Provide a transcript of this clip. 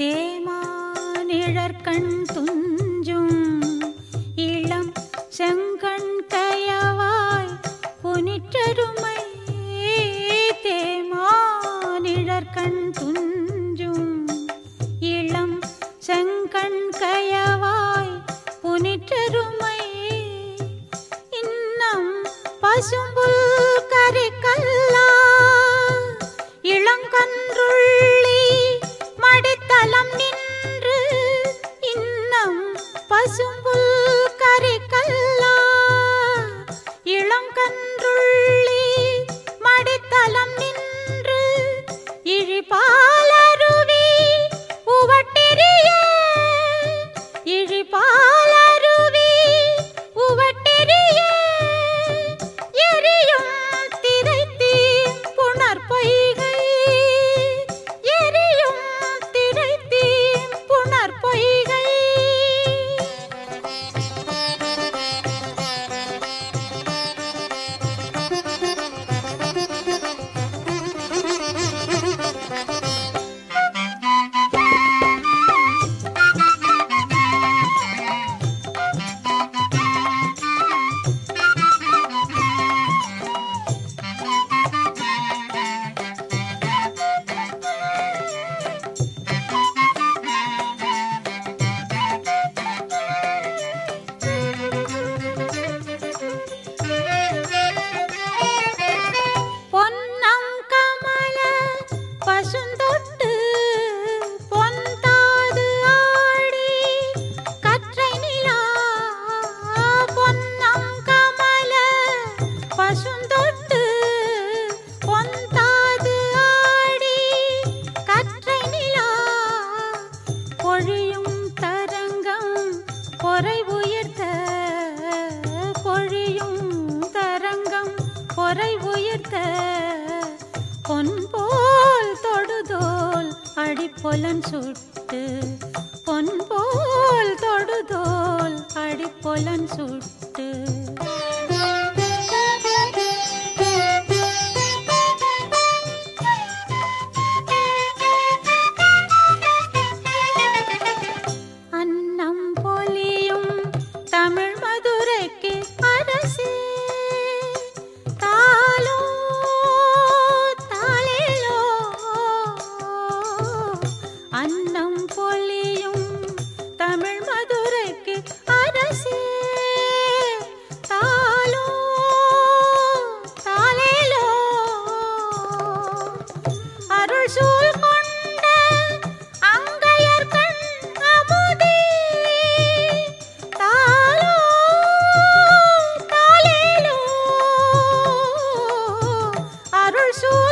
தேமானிழற்கண் துஞ்சும் இளம் செங்கண் கயவாய் புனிற்றருமை தேமானிழற்கண் துஞ்சும் இளம் செங்கண் கய பொறை உயர்த்த பொழியும் தரங்கம். பொறை உயர்த்த பொன்போல் தொடுதோல் அடிப்பொலன் சுட்டு. பொன்போல் தொடுதோல் அடிப்பொலன் சுட்டு. So.